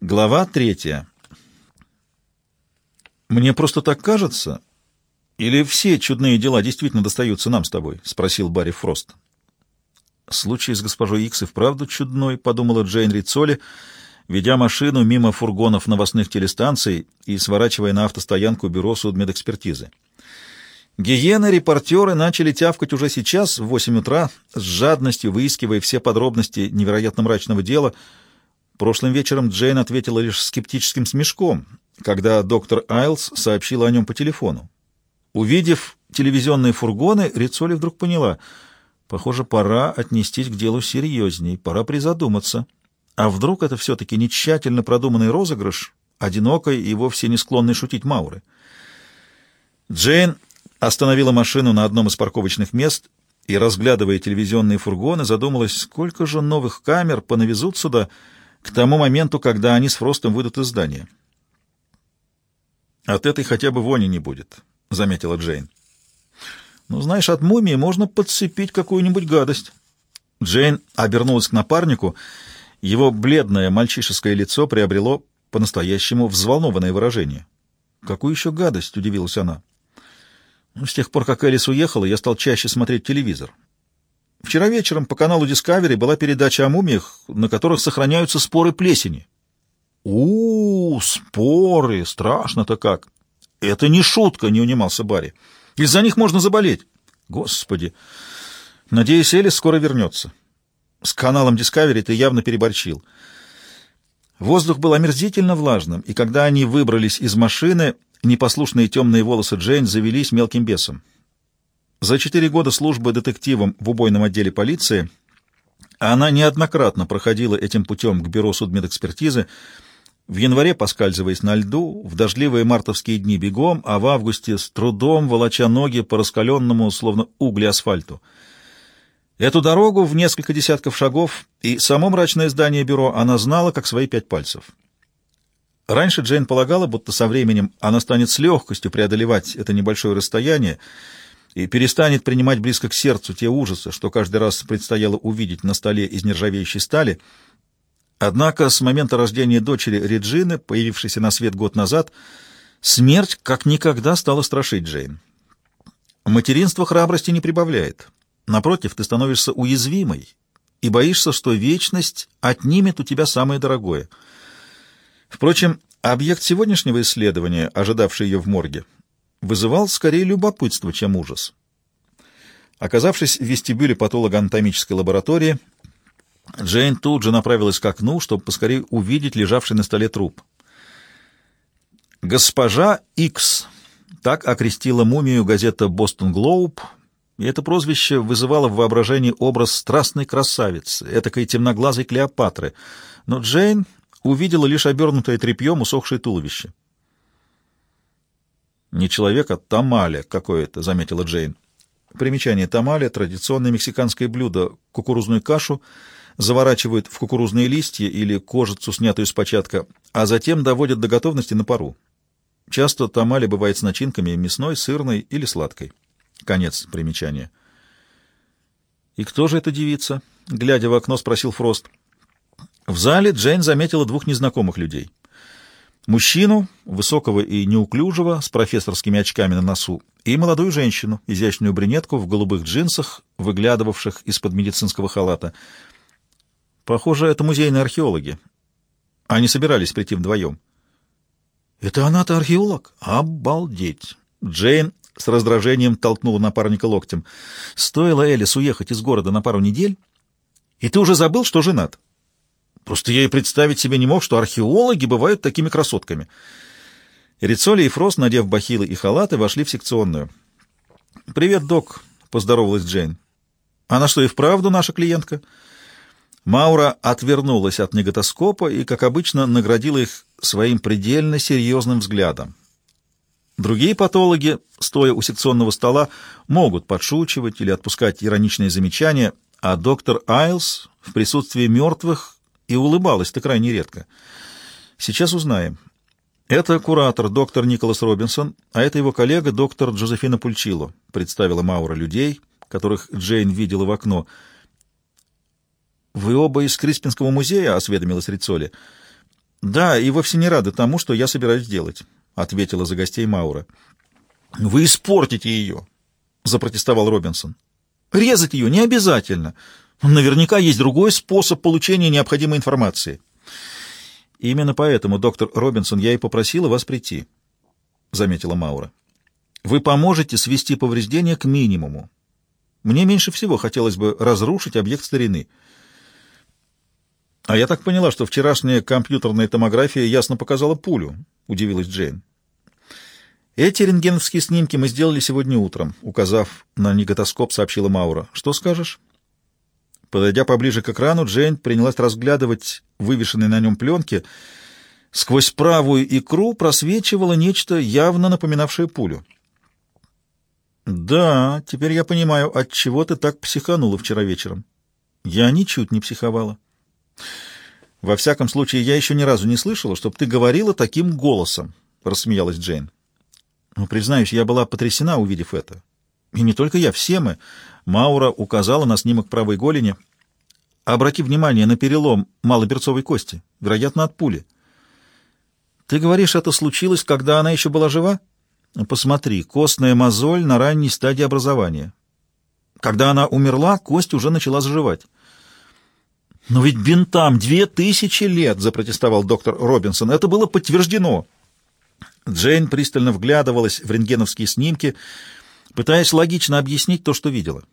Глава третья. «Мне просто так кажется, или все чудные дела действительно достаются нам с тобой?» — спросил Барри Фрост. «Случай с госпожой Икс и вправду чудной», — подумала Джейн Рицоли, ведя машину мимо фургонов новостных телестанций и сворачивая на автостоянку бюро судмедэкспертизы. Гиены-репортеры начали тявкать уже сейчас, в восемь утра, с жадностью выискивая все подробности невероятно мрачного дела. Прошлым вечером Джейн ответила лишь скептическим смешком, когда доктор Айлс сообщила о нем по телефону. Увидев телевизионные фургоны, Рицоли вдруг поняла, похоже, пора отнестись к делу серьезней, пора призадуматься. А вдруг это все-таки не тщательно продуманный розыгрыш, одинокой и вовсе не склонной шутить Мауры? Джейн остановила машину на одном из парковочных мест и, разглядывая телевизионные фургоны, задумалась, сколько же новых камер понавезут сюда к тому моменту, когда они с Фростом выйдут из здания. «От этой хотя бы вони не будет», — заметила Джейн. «Ну, знаешь, от мумии можно подцепить какую-нибудь гадость». Джейн обернулась к напарнику. Его бледное мальчишеское лицо приобрело по-настоящему взволнованное выражение. «Какую еще гадость?» — удивилась она. Ну, с тех пор, как Элис уехала, я стал чаще смотреть телевизор. Вчера вечером по каналу Discovery была передача о мумиях, на которых сохраняются споры плесени. у, -у, -у споры! Страшно-то как! Это не шутка, не унимался Барри. Из-за них можно заболеть. Господи! Надеюсь, Элис скоро вернется. С каналом Discovery ты явно переборчил. Воздух был омерзительно влажным, и когда они выбрались из машины, непослушные темные волосы Джейн завелись мелким бесом. За четыре года службы детективом в убойном отделе полиции она неоднократно проходила этим путем к бюро судмедэкспертизы, в январе поскальзываясь на льду, в дождливые мартовские дни бегом, а в августе с трудом волоча ноги по раскаленному, словно угли асфальту. Эту дорогу в несколько десятков шагов и само мрачное здание бюро она знала, как свои пять пальцев. Раньше Джейн полагала, будто со временем она станет с легкостью преодолевать это небольшое расстояние и перестанет принимать близко к сердцу те ужасы, что каждый раз предстояло увидеть на столе из нержавеющей стали. Однако с момента рождения дочери Реджины, появившейся на свет год назад, смерть как никогда стала страшить Джейн. Материнство храбрости не прибавляет. Напротив, ты становишься уязвимой и боишься, что вечность отнимет у тебя самое дорогое — Впрочем, объект сегодняшнего исследования, ожидавший ее в морге, вызывал скорее любопытство, чем ужас. Оказавшись в вестибюле патологоанатомической лаборатории, Джейн тут же направилась к окну, чтобы поскорее увидеть лежавший на столе труп. «Госпожа Икс» — так окрестила мумию газета «Бостон Глоуб», и это прозвище вызывало в воображении образ страстной красавицы, этакой темноглазой Клеопатры. Но Джейн увидела лишь обернутое тряпьем усохшее туловище. «Не человек, а тамале какое-то», — заметила Джейн. Примечание тамале — традиционное мексиканское блюдо. Кукурузную кашу заворачивают в кукурузные листья или кожицу, снятую с початка, а затем доводят до готовности на пару. Часто тамале бывает с начинками мясной, сырной или сладкой. Конец примечания. «И кто же эта девица?» — глядя в окно, спросил Фрост. В зале Джейн заметила двух незнакомых людей. Мужчину, высокого и неуклюжего, с профессорскими очками на носу, и молодую женщину, изящную брюнетку в голубых джинсах, выглядывавших из-под медицинского халата. Похоже, это музейные археологи. Они собирались прийти вдвоем. «Это она-то археолог? Обалдеть!» Джейн с раздражением толкнула напарника локтем. «Стоило Элис уехать из города на пару недель, и ты уже забыл, что женат?» Просто я и представить себе не мог, что археологи бывают такими красотками. Рицоли и Фрост, надев бахилы и халаты, вошли в секционную. «Привет, док», — поздоровалась Джейн. «Она что, и вправду наша клиентка?» Маура отвернулась от неготоскопа и, как обычно, наградила их своим предельно серьезным взглядом. Другие патологи, стоя у секционного стола, могут подшучивать или отпускать ироничные замечания, а доктор Айлс в присутствии мертвых и улыбалась-то крайне редко. Сейчас узнаем. Это куратор, доктор Николас Робинсон, а это его коллега, доктор Джозефина Пульчило, представила Маура людей, которых Джейн видела в окно. «Вы оба из Криспинского музея?» — осведомилась Рицоли. Да, и вовсе не рада тому, что я собираюсь делать, ответила за гостей Маура. Вы испортите ее, запротестовал Робинсон. Резать ее не обязательно. Наверняка есть другой способ получения необходимой информации. Именно поэтому, доктор Робинсон, я и попросила вас прийти, заметила Маура. Вы поможете свести повреждения к минимуму. Мне меньше всего хотелось бы разрушить объект старины. А я так поняла, что вчерашняя компьютерная томография ясно показала пулю, удивилась Джейн. Эти рентгеновские снимки мы сделали сегодня утром, указав на неготоскоп, сообщила Маура. Что скажешь? Подойдя поближе к экрану, Джейн принялась разглядывать вывешенные на нем пленки. Сквозь правую икру просвечивало нечто, явно напоминавшее пулю. «Да, теперь я понимаю, от чего ты так психанула вчера вечером». «Я ничуть не психовала». «Во всяком случае, я еще ни разу не слышала, чтобы ты говорила таким голосом», — рассмеялась Джейн. «Ну, признаюсь, я была потрясена, увидев это. И не только я, все мы. Маура указала на снимок правой голени. Обрати внимание на перелом малоберцовой кости, вероятно, от пули. Ты говоришь, это случилось, когда она еще была жива? Посмотри, костная мозоль на ранней стадии образования. Когда она умерла, кость уже начала заживать. «Но ведь бинтам две тысячи лет!» — запротестовал доктор Робинсон. «Это было подтверждено!» Джейн пристально вглядывалась в рентгеновские снимки, пытаясь логично объяснить то, что видела.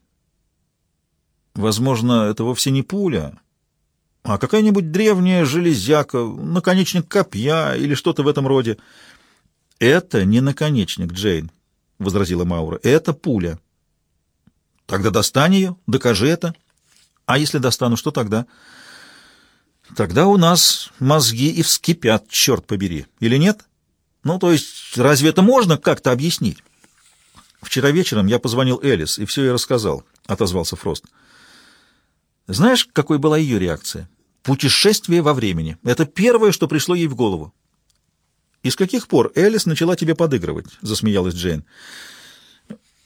Возможно, это вовсе не пуля, а какая-нибудь древняя железяка, наконечник копья или что-то в этом роде. «Это не наконечник, Джейн», — возразила Маура. «Это пуля». «Тогда достань ее, докажи это». «А если достану, что тогда?» «Тогда у нас мозги и вскипят, черт побери. Или нет? Ну, то есть, разве это можно как-то объяснить?» «Вчера вечером я позвонил Элис и все ей рассказал», — отозвался Фрост. «Знаешь, какой была ее реакция?» «Путешествие во времени. Это первое, что пришло ей в голову. «И с каких пор Элис начала тебе подыгрывать?» — засмеялась Джейн.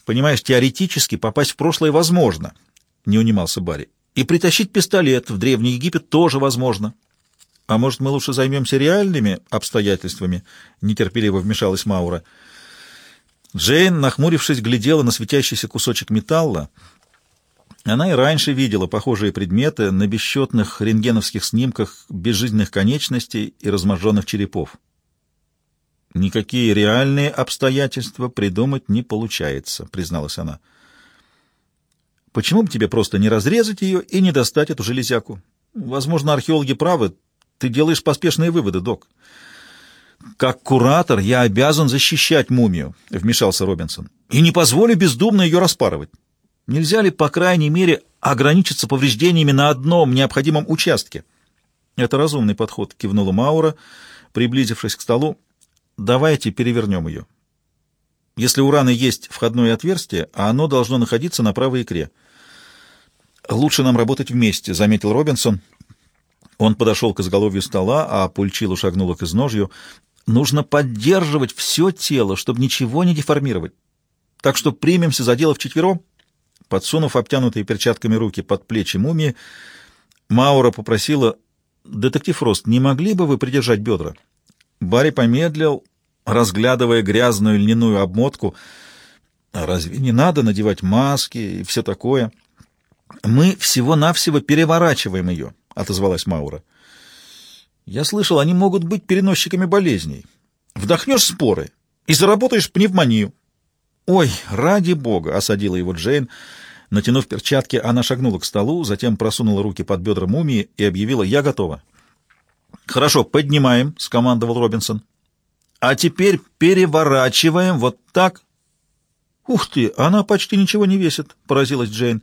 «Понимаешь, теоретически попасть в прошлое возможно», — не унимался Барри. «И притащить пистолет в Древний Египет тоже возможно». «А может, мы лучше займемся реальными обстоятельствами?» — нетерпеливо вмешалась Маура. Джейн, нахмурившись, глядела на светящийся кусочек металла. Она и раньше видела похожие предметы на бесчетных рентгеновских снимках безжизненных конечностей и разможженных черепов. «Никакие реальные обстоятельства придумать не получается», — призналась она. «Почему бы тебе просто не разрезать ее и не достать эту железяку? Возможно, археологи правы. Ты делаешь поспешные выводы, док». «Как куратор я обязан защищать мумию», — вмешался Робинсон, «и не позволю бездумно ее распарывать. Нельзя ли, по крайней мере, ограничиться повреждениями на одном необходимом участке?» «Это разумный подход», — кивнула Маура, приблизившись к столу. Давайте перевернем ее. Если у раны есть входное отверстие, а оно должно находиться на правой икре. «Лучше нам работать вместе», — заметил Робинсон. Он подошел к изголовью стола, а Пульчилу шагнула к изножью. «Нужно поддерживать все тело, чтобы ничего не деформировать. Так что примемся за дело вчетвером». Подсунув обтянутые перчатками руки под плечи мумии, Маура попросила, «Детектив Рост, не могли бы вы придержать бедра?» Барри помедлил, разглядывая грязную льняную обмотку. «А разве не надо надевать маски и все такое? Мы всего-навсего переворачиваем ее, — отозвалась Маура. Я слышал, они могут быть переносчиками болезней. Вдохнешь споры и заработаешь пневмонию. Ой, ради бога, — осадила его Джейн. Натянув перчатки, она шагнула к столу, затем просунула руки под бедра мумии и объявила «Я готова». «Хорошо, поднимаем», — скомандовал Робинсон. А теперь переворачиваем вот так. Ух ты, она почти ничего не весит, поразилась Джейн.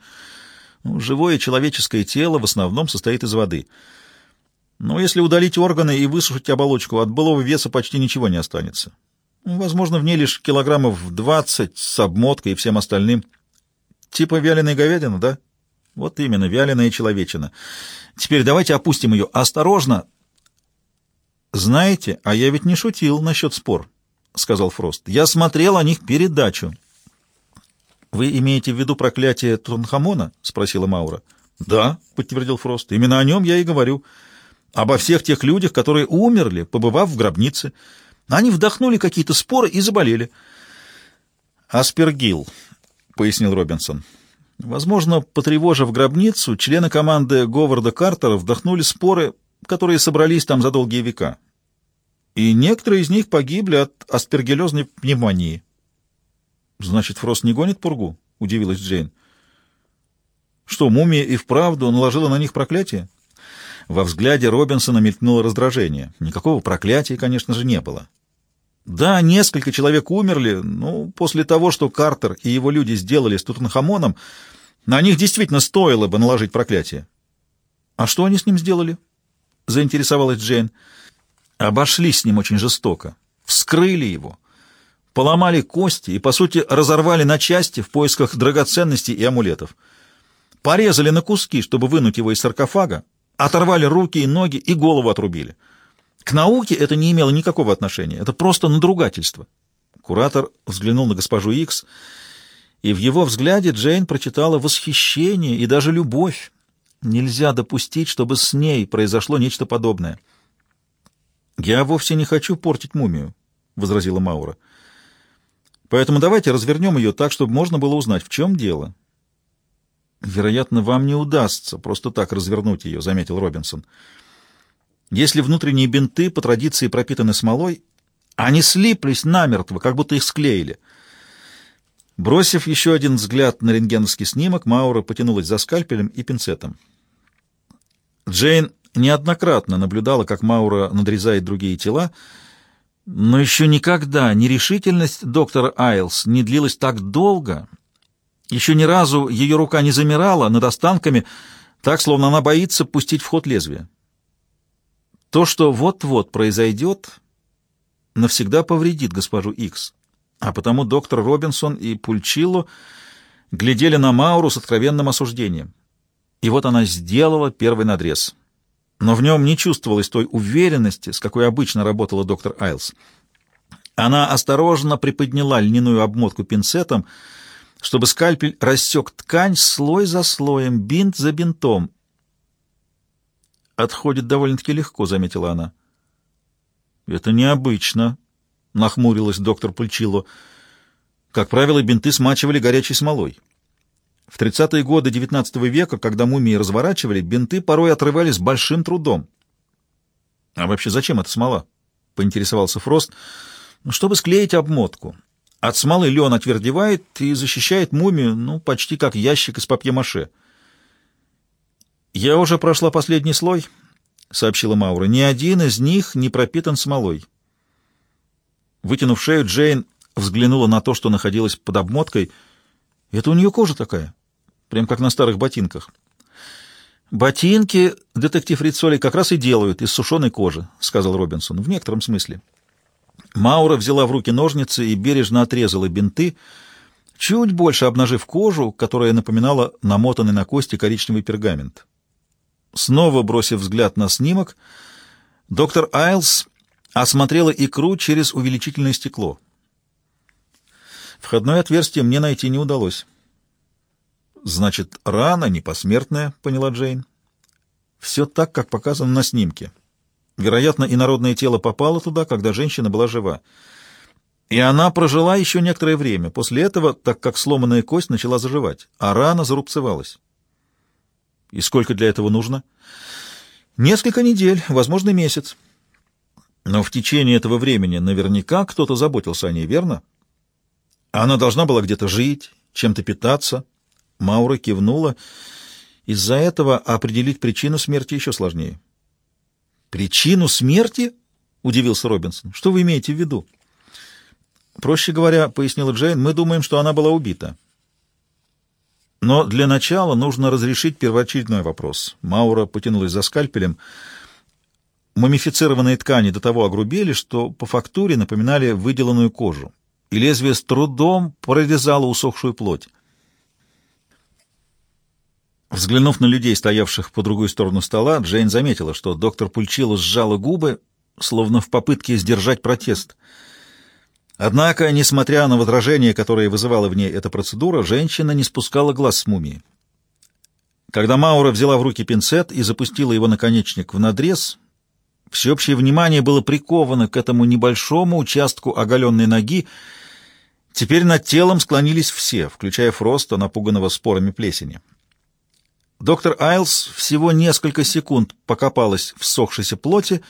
Ну, живое человеческое тело в основном состоит из воды. Но если удалить органы и высушить оболочку, от былого веса почти ничего не останется. Возможно, в ней лишь килограммов двадцать с обмоткой и всем остальным. Типа вяленой говядины, да? Вот именно, вяленая человечина. Теперь давайте опустим ее. Осторожно, «Знаете, а я ведь не шутил насчет спор», — сказал Фрост. «Я смотрел о них передачу». «Вы имеете в виду проклятие Тутанхамона?» — спросила Маура. «Да», — подтвердил Фрост. «Именно о нем я и говорю. Обо всех тех людях, которые умерли, побывав в гробнице. Они вдохнули какие-то споры и заболели. «Аспергил», — пояснил Робинсон. «Возможно, потревожив гробницу, члены команды Говарда Картера вдохнули споры, которые собрались там за долгие века. И некоторые из них погибли от аспергиллезной пневмонии». «Значит, Фрост не гонит пургу?» — удивилась Джейн. «Что, мумия и вправду наложила на них проклятие?» Во взгляде Робинсона мелькнуло раздражение. Никакого проклятия, конечно же, не было. Да, несколько человек умерли, но после того, что Картер и его люди сделали с Тутанхамоном, на них действительно стоило бы наложить проклятие. А что они с ним сделали? Заинтересовалась Джейн. Обошлись с ним очень жестоко. Вскрыли его. Поломали кости и, по сути, разорвали на части в поисках драгоценностей и амулетов. Порезали на куски, чтобы вынуть его из саркофага, оторвали руки и ноги и голову отрубили. К науке это не имело никакого отношения, это просто надругательство. Куратор взглянул на госпожу Икс, и в его взгляде Джейн прочитала восхищение и даже любовь. Нельзя допустить, чтобы с ней произошло нечто подобное. «Я вовсе не хочу портить мумию», — возразила Маура. «Поэтому давайте развернем ее так, чтобы можно было узнать, в чем дело». «Вероятно, вам не удастся просто так развернуть ее», — заметил Робинсон. «Если внутренние бинты по традиции пропитаны смолой, они слиплись намертво, как будто их склеили». Бросив еще один взгляд на рентгеновский снимок, Маура потянулась за скальпелем и пинцетом. Джейн неоднократно наблюдала, как Маура надрезает другие тела, но еще никогда нерешительность доктора Айлс не длилась так долго — еще ни разу ее рука не замирала над останками, так, словно она боится пустить в ход лезвие. То, что вот-вот произойдет, навсегда повредит госпожу Икс, а потому доктор Робинсон и Пульчилло глядели на Мауру с откровенным осуждением. И вот она сделала первый надрез. Но в нем не чувствовалось той уверенности, с какой обычно работала доктор Айлс. Она осторожно приподняла льняную обмотку пинцетом, чтобы скальпель рассек ткань слой за слоем, бинт за бинтом. «Отходит довольно-таки легко», — заметила она. «Это необычно», — нахмурилась доктор Пульчило. «Как правило, бинты смачивали горячей смолой. В 30-е годы XIX века, когда мумии разворачивали, бинты порой отрывали с большим трудом». «А вообще зачем эта смола?» — поинтересовался Фрост. «Ну, «Чтобы склеить обмотку». От смолы лен отвердевает и защищает мумию, ну, почти как ящик из папье-маше. «Я уже прошла последний слой», — сообщила Маура. «Ни один из них не пропитан смолой». Вытянув шею, Джейн взглянула на то, что находилось под обмоткой. «Это у нее кожа такая, прям как на старых ботинках». «Ботинки, детектив Рицоли, как раз и делают из сушеной кожи», — сказал Робинсон, — «в некотором смысле». Маура взяла в руки ножницы и бережно отрезала бинты, чуть больше обнажив кожу, которая напоминала намотанный на кости коричневый пергамент. Снова бросив взгляд на снимок, доктор Айлс осмотрела икру через увеличительное стекло. Входное отверстие мне найти не удалось. «Значит, рана не посмертная», — поняла Джейн. «Все так, как показано на снимке». Вероятно, инородное тело попало туда, когда женщина была жива. И она прожила еще некоторое время, после этого, так как сломанная кость начала заживать, а рана зарубцевалась. И сколько для этого нужно? Несколько недель, возможно, месяц. Но в течение этого времени наверняка кто-то заботился о ней, верно? Она должна была где-то жить, чем-то питаться. Маура кивнула. Из-за этого определить причину смерти еще сложнее. «Причину смерти?» — удивился Робинсон. «Что вы имеете в виду?» «Проще говоря, — пояснила Джейн, — мы думаем, что она была убита». Но для начала нужно разрешить первоочередной вопрос. Маура потянулась за скальпелем. Мумифицированные ткани до того огрубели, что по фактуре напоминали выделанную кожу, и лезвие с трудом прорезало усохшую плоть. Взглянув на людей, стоявших по другую сторону стола, Джейн заметила, что доктор Пульчило сжала губы, словно в попытке сдержать протест. Однако, несмотря на возражение, которое вызывала в ней эта процедура, женщина не спускала глаз с мумии. Когда Маура взяла в руки пинцет и запустила его наконечник в надрез, всеобщее внимание было приковано к этому небольшому участку оголенной ноги. Теперь над телом склонились все, включая Фроста, напуганного спорами плесени. Доктор Айлс всего несколько секунд покопалась в сохшейся плоти,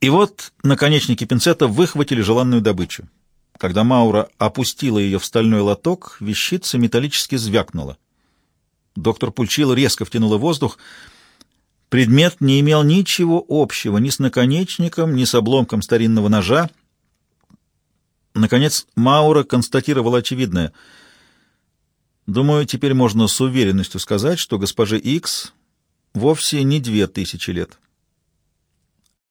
и вот наконечники пинцета выхватили желанную добычу. Когда Маура опустила ее в стальной лоток, вещица металлически звякнула. Доктор Пульчило резко втянула воздух. Предмет не имел ничего общего ни с наконечником, ни с обломком старинного ножа. Наконец Маура констатировала очевидное. Думаю, теперь можно с уверенностью сказать, что госпоже Икс вовсе не две тысячи лет.